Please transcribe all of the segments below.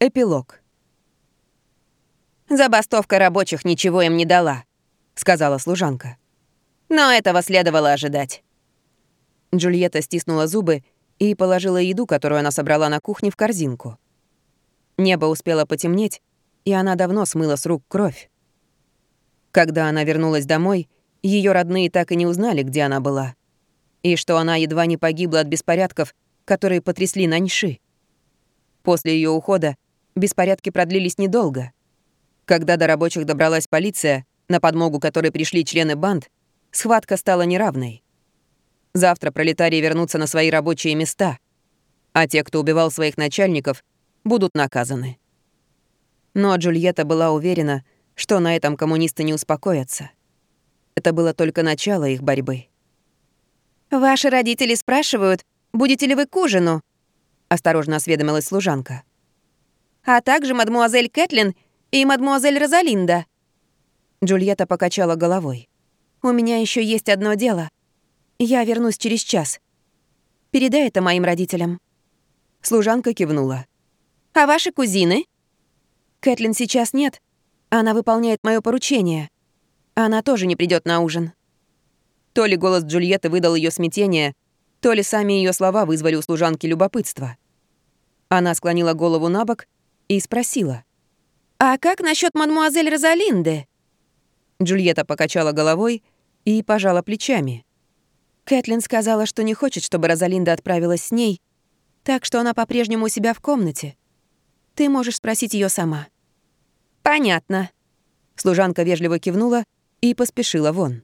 Эпилог. «Забастовка рабочих ничего им не дала», — сказала служанка. «Но этого следовало ожидать». Джульетта стиснула зубы и положила еду, которую она собрала на кухне, в корзинку. Небо успело потемнеть, и она давно смыла с рук кровь. Когда она вернулась домой, ее родные так и не узнали, где она была, и что она едва не погибла от беспорядков, которые потрясли Наньши. После ее ухода беспорядки продлились недолго. Когда до рабочих добралась полиция, на подмогу которой пришли члены банд, схватка стала неравной. Завтра пролетарии вернутся на свои рабочие места, а те, кто убивал своих начальников, будут наказаны. Но Джульетта была уверена, что на этом коммунисты не успокоятся. Это было только начало их борьбы. «Ваши родители спрашивают, будете ли вы к ужину?» — осторожно осведомилась служанка а также мадмуазель Кэтлин и мадмуазель Розалинда». Джульетта покачала головой. «У меня еще есть одно дело. Я вернусь через час. Передай это моим родителям». Служанка кивнула. «А ваши кузины?» «Кэтлин сейчас нет. Она выполняет мое поручение. Она тоже не придет на ужин». То ли голос Джульетты выдал ее смятение, то ли сами ее слова вызвали у служанки любопытство. Она склонила голову на бок и спросила. «А как насчет мадмуазель Розалинды?» Джульетта покачала головой и пожала плечами. Кэтлин сказала, что не хочет, чтобы Розалинда отправилась с ней, так что она по-прежнему у себя в комнате. Ты можешь спросить ее сама. «Понятно». Служанка вежливо кивнула и поспешила вон.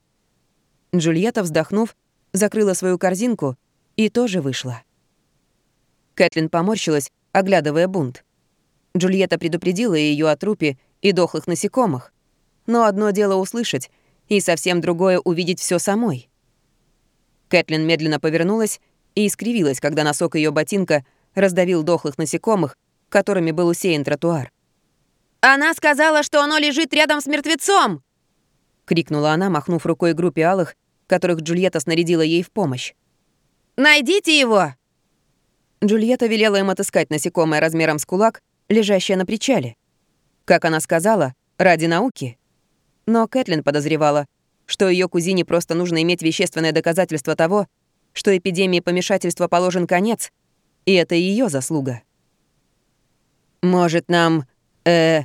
Джульетта, вздохнув, закрыла свою корзинку и тоже вышла. Кэтлин поморщилась, оглядывая бунт. Джульетта предупредила ее о трупе и дохлых насекомых. Но одно дело услышать, и совсем другое — увидеть все самой. Кэтлин медленно повернулась и искривилась, когда носок ее ботинка раздавил дохлых насекомых, которыми был усеян тротуар. «Она сказала, что оно лежит рядом с мертвецом!» — крикнула она, махнув рукой группе алых, которых Джульетта снарядила ей в помощь. «Найдите его!» Джульетта велела им отыскать насекомое размером с кулак лежащая на причале. Как она сказала, ради науки. Но Кэтлин подозревала, что ее кузине просто нужно иметь вещественное доказательство того, что эпидемии помешательства положен конец, и это ее заслуга. «Может, нам, э,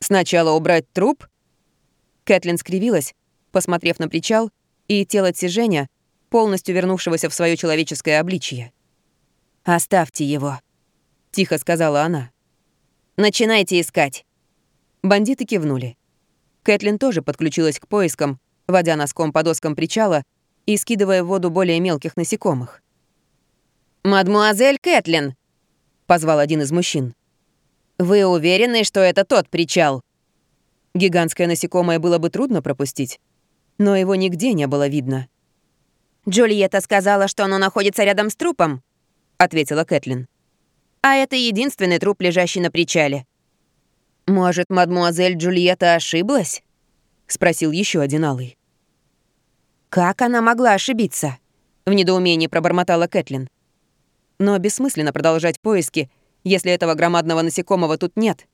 сначала убрать труп?» Кэтлин скривилась, посмотрев на причал и тело Тиженя, полностью вернувшегося в свое человеческое обличье. «Оставьте его», — тихо сказала она. Начинайте искать». Бандиты кивнули. Кэтлин тоже подключилась к поискам, водя носком по доскам причала и скидывая в воду более мелких насекомых. «Мадмуазель Кэтлин!» — позвал один из мужчин. «Вы уверены, что это тот причал?» Гигантское насекомое было бы трудно пропустить, но его нигде не было видно. «Джульетта сказала, что оно находится рядом с трупом», — ответила Кэтлин. А это единственный труп, лежащий на причале. «Может, мадмуазель Джульетта ошиблась?» — спросил еще один алый. «Как она могла ошибиться?» — в недоумении пробормотала Кэтлин. Но бессмысленно продолжать поиски, если этого громадного насекомого тут нет.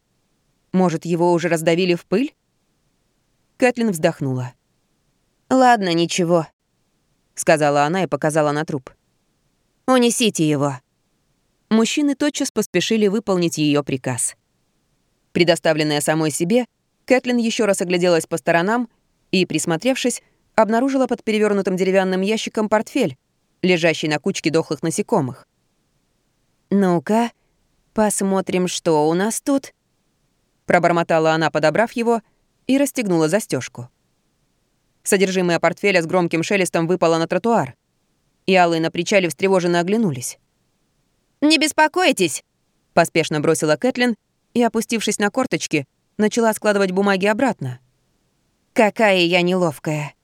Может, его уже раздавили в пыль? Кэтлин вздохнула. «Ладно, ничего», — сказала она и показала на труп. «Унесите его». Мужчины тотчас поспешили выполнить ее приказ. Предоставленная самой себе, Кэтлин еще раз огляделась по сторонам и, присмотревшись, обнаружила под перевернутым деревянным ящиком портфель, лежащий на кучке дохлых насекомых. «Ну-ка, посмотрим, что у нас тут», — пробормотала она, подобрав его, и расстегнула застежку. Содержимое портфеля с громким шелестом выпало на тротуар, и алые на причале встревоженно оглянулись. «Не беспокойтесь!» — поспешно бросила Кэтлин и, опустившись на корточки, начала складывать бумаги обратно. «Какая я неловкая!»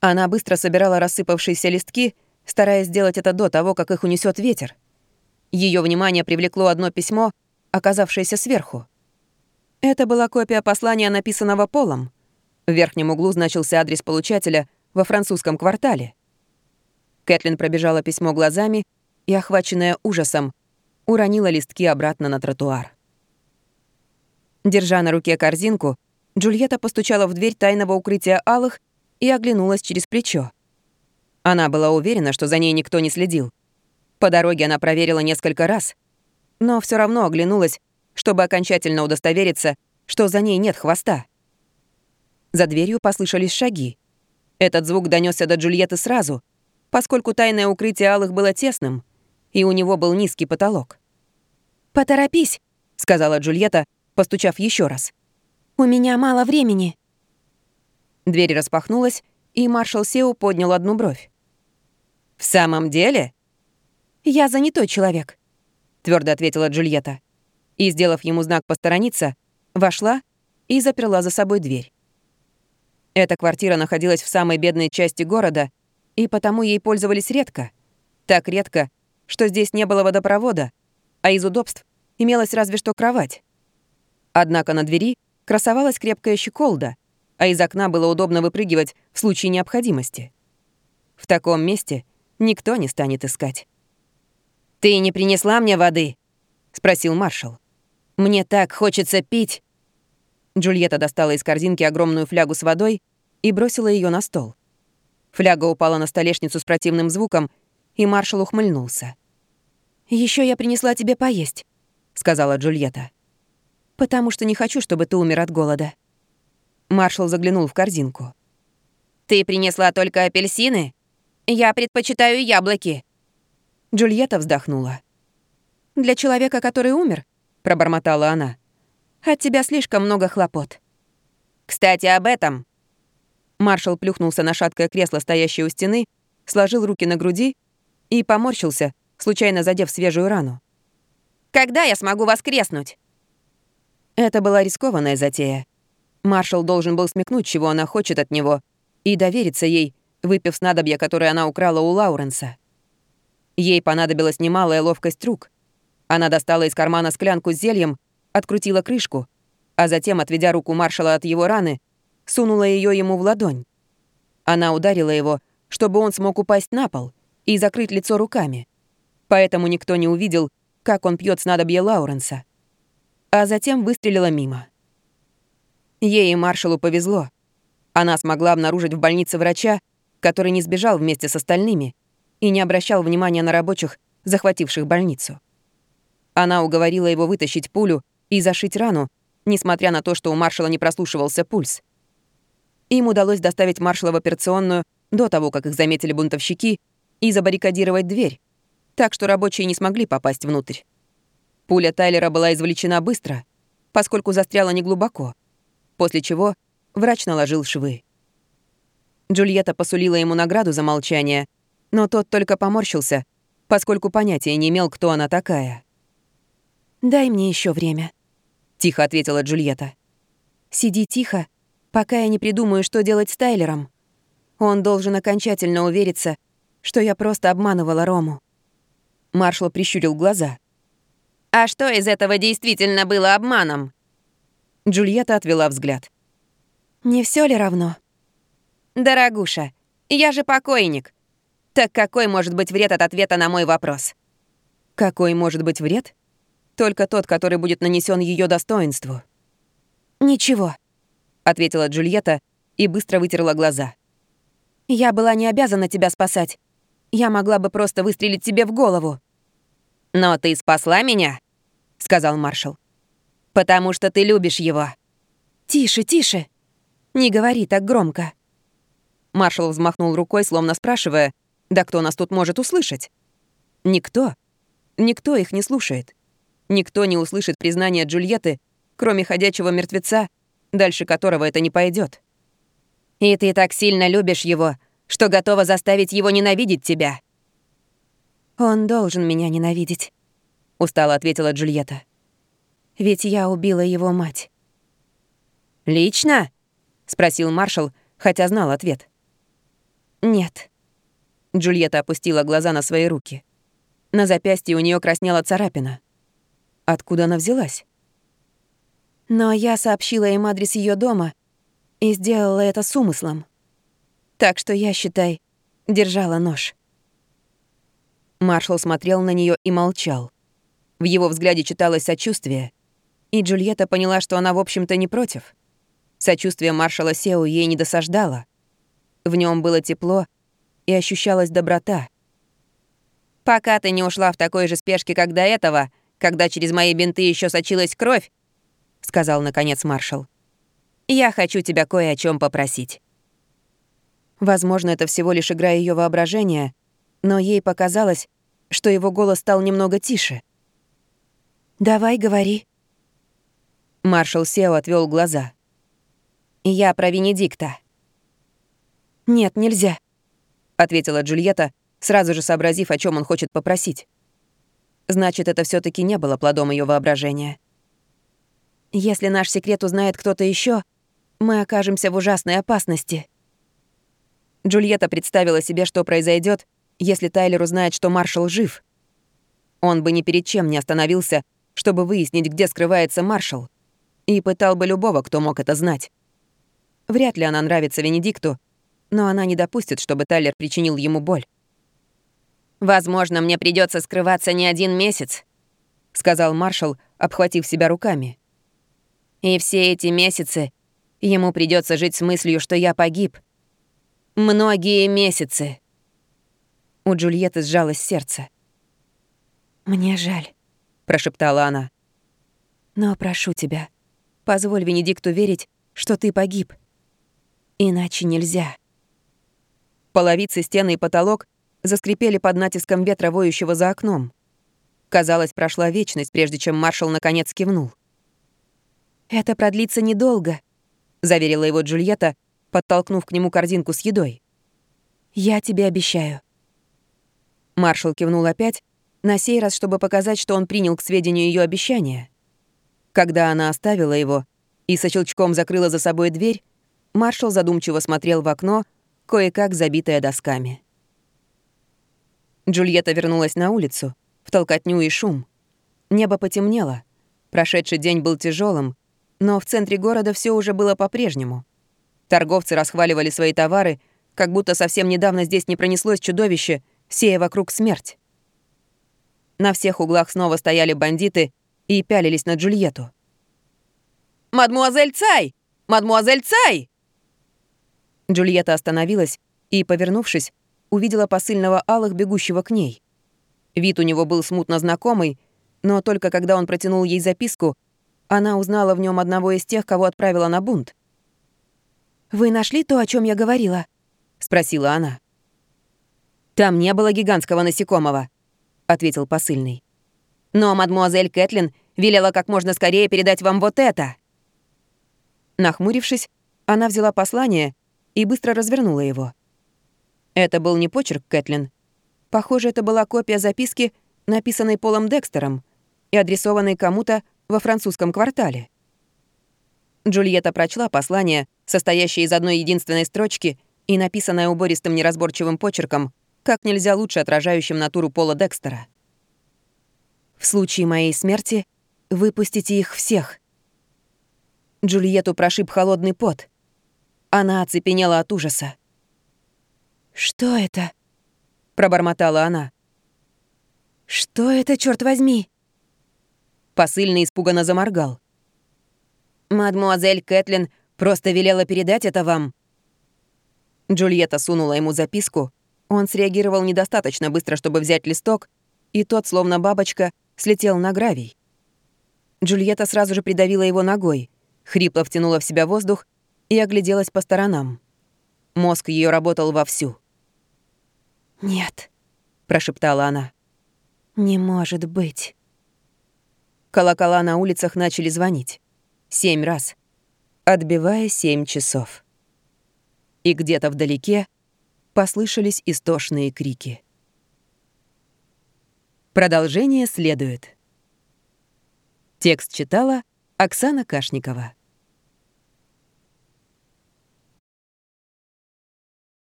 Она быстро собирала рассыпавшиеся листки, стараясь сделать это до того, как их унесет ветер. Ее внимание привлекло одно письмо, оказавшееся сверху. Это была копия послания, написанного Полом. В верхнем углу значился адрес получателя во французском квартале. Кэтлин пробежала письмо глазами — и, охваченная ужасом, уронила листки обратно на тротуар. Держа на руке корзинку, Джульетта постучала в дверь тайного укрытия алых и оглянулась через плечо. Она была уверена, что за ней никто не следил. По дороге она проверила несколько раз, но все равно оглянулась, чтобы окончательно удостовериться, что за ней нет хвоста. За дверью послышались шаги. Этот звук донесся до Джульетты сразу, поскольку тайное укрытие алых было тесным, и у него был низкий потолок. «Поторопись», — сказала Джульетта, постучав еще раз. «У меня мало времени». Дверь распахнулась, и маршал Сеу поднял одну бровь. «В самом деле?» «Я занятой человек», — твердо ответила Джульетта. И, сделав ему знак посторониться, вошла и заперла за собой дверь. Эта квартира находилась в самой бедной части города, и потому ей пользовались редко. Так редко, что здесь не было водопровода, а из удобств имелась разве что кровать. Однако на двери красовалась крепкая щеколда, а из окна было удобно выпрыгивать в случае необходимости. В таком месте никто не станет искать. «Ты не принесла мне воды?» — спросил маршал. «Мне так хочется пить!» Джульетта достала из корзинки огромную флягу с водой и бросила ее на стол. Фляга упала на столешницу с противным звуком, и маршал ухмыльнулся. Еще я принесла тебе поесть», — сказала Джульетта потому что не хочу, чтобы ты умер от голода». Маршал заглянул в корзинку. «Ты принесла только апельсины? Я предпочитаю яблоки». Джульетта вздохнула. «Для человека, который умер», — пробормотала она, — «от тебя слишком много хлопот». «Кстати, об этом». Маршал плюхнулся на шаткое кресло, стоящее у стены, сложил руки на груди и поморщился, случайно задев свежую рану. «Когда я смогу воскреснуть?» Это была рискованная затея. Маршал должен был смекнуть, чего она хочет от него, и довериться ей, выпив снадобье, которое она украла у Лауренса. Ей понадобилась немалая ловкость рук. Она достала из кармана склянку с зельем, открутила крышку, а затем, отведя руку маршала от его раны, сунула ее ему в ладонь. Она ударила его, чтобы он смог упасть на пол и закрыть лицо руками. Поэтому никто не увидел, как он пьет снадобье Лауренса а затем выстрелила мимо. Ей и маршалу повезло. Она смогла обнаружить в больнице врача, который не сбежал вместе с остальными и не обращал внимания на рабочих, захвативших больницу. Она уговорила его вытащить пулю и зашить рану, несмотря на то, что у маршала не прослушивался пульс. Им удалось доставить маршала в операционную до того, как их заметили бунтовщики, и забаррикадировать дверь, так что рабочие не смогли попасть внутрь. Пуля Тайлера была извлечена быстро, поскольку застряла неглубоко, после чего врач наложил швы. Джульетта посулила ему награду за молчание, но тот только поморщился, поскольку понятия не имел, кто она такая. «Дай мне еще время», — тихо ответила Джульетта. «Сиди тихо, пока я не придумаю, что делать с Тайлером. Он должен окончательно увериться, что я просто обманывала Рому». Маршал прищурил глаза — а что из этого действительно было обманом? Джульетта отвела взгляд. Не все ли равно? Дорогуша, я же покойник. Так какой может быть вред от ответа на мой вопрос? Какой может быть вред? Только тот, который будет нанесен ее достоинству. Ничего, ответила Джульетта и быстро вытерла глаза. Я была не обязана тебя спасать. Я могла бы просто выстрелить тебе в голову. «Но ты спасла меня», — сказал маршал. «Потому что ты любишь его». «Тише, тише! Не говори так громко». Маршал взмахнул рукой, словно спрашивая, «Да кто нас тут может услышать?» «Никто. Никто их не слушает. Никто не услышит признания Джульетты, кроме ходячего мертвеца, дальше которого это не пойдет. «И ты так сильно любишь его, что готова заставить его ненавидеть тебя», «Он должен меня ненавидеть», — устало ответила Джульетта. «Ведь я убила его мать». «Лично?» — спросил маршал, хотя знал ответ. «Нет». Джульетта опустила глаза на свои руки. На запястье у нее краснела царапина. Откуда она взялась? Но я сообщила им адрес ее дома и сделала это с умыслом. Так что я, считай, держала нож. Маршал смотрел на нее и молчал. В его взгляде читалось сочувствие. И Джульетта поняла, что она, в общем-то, не против. Сочувствие маршала Сеу ей не досаждало. В нем было тепло и ощущалась доброта. «Пока ты не ушла в такой же спешке, как до этого, когда через мои бинты еще сочилась кровь», — сказал, наконец, маршал. «Я хочу тебя кое о чем попросить». Возможно, это всего лишь игра ее воображения, но ей показалось, что его голос стал немного тише. «Давай, говори». Маршал Сео отвел глаза. «Я про Венедикта». «Нет, нельзя», — ответила Джульетта, сразу же сообразив, о чем он хочет попросить. Значит, это все таки не было плодом ее воображения. «Если наш секрет узнает кто-то еще, мы окажемся в ужасной опасности». Джульетта представила себе, что произойдет, если Тайлер узнает, что маршал жив. Он бы ни перед чем не остановился, чтобы выяснить, где скрывается маршал, и пытал бы любого, кто мог это знать. Вряд ли она нравится Венедикту, но она не допустит, чтобы Тайлер причинил ему боль. «Возможно, мне придется скрываться не один месяц», — сказал маршал, обхватив себя руками. «И все эти месяцы ему придется жить с мыслью, что я погиб. Многие месяцы». У Джульетты сжалось сердце. «Мне жаль», — прошептала она. «Но прошу тебя, позволь Венедикту верить, что ты погиб. Иначе нельзя». Половицы, стены и потолок заскрипели под натиском ветра, воющего за окном. Казалось, прошла вечность, прежде чем маршал наконец кивнул. «Это продлится недолго», — заверила его Джульетта, подтолкнув к нему корзинку с едой. «Я тебе обещаю». Маршал кивнул опять, на сей раз, чтобы показать, что он принял к сведению ее обещание. Когда она оставила его и со щелчком закрыла за собой дверь, маршал задумчиво смотрел в окно, кое-как забитое досками. Джульетта вернулась на улицу, в толкотню и шум. Небо потемнело. Прошедший день был тяжелым, но в центре города все уже было по-прежнему. Торговцы расхваливали свои товары, как будто совсем недавно здесь не пронеслось чудовище, сея вокруг смерть. На всех углах снова стояли бандиты и пялились на Джульетту. «Мадмуазель Цай! Мадмуазель Цай!» Джульетта остановилась и, повернувшись, увидела посыльного Алых, бегущего к ней. Вид у него был смутно знакомый, но только когда он протянул ей записку, она узнала в нем одного из тех, кого отправила на бунт. «Вы нашли то, о чем я говорила?» — спросила она. «Там не было гигантского насекомого», — ответил посыльный. «Но мадмуазель Кэтлин велела как можно скорее передать вам вот это». Нахмурившись, она взяла послание и быстро развернула его. Это был не почерк Кэтлин. Похоже, это была копия записки, написанной Полом Декстером и адресованной кому-то во французском квартале. Джульетта прочла послание, состоящее из одной единственной строчки и написанное убористым неразборчивым почерком, как нельзя лучше отражающим натуру Пола Декстера. «В случае моей смерти выпустите их всех». Джульетту прошиб холодный пот. Она оцепенела от ужаса. «Что это?» — пробормотала она. «Что это, черт возьми?» Посыльный испуганно заморгал. «Мадмуазель Кэтлин просто велела передать это вам». Джульетта сунула ему записку. Он среагировал недостаточно быстро, чтобы взять листок, и тот, словно бабочка, слетел на гравий. Джульетта сразу же придавила его ногой, хрипло втянула в себя воздух и огляделась по сторонам. Мозг ее работал вовсю. «Нет», — прошептала она. «Не может быть». Колокола на улицах начали звонить. Семь раз. Отбивая семь часов. И где-то вдалеке послышались истошные крики. Продолжение следует. Текст читала Оксана Кашникова.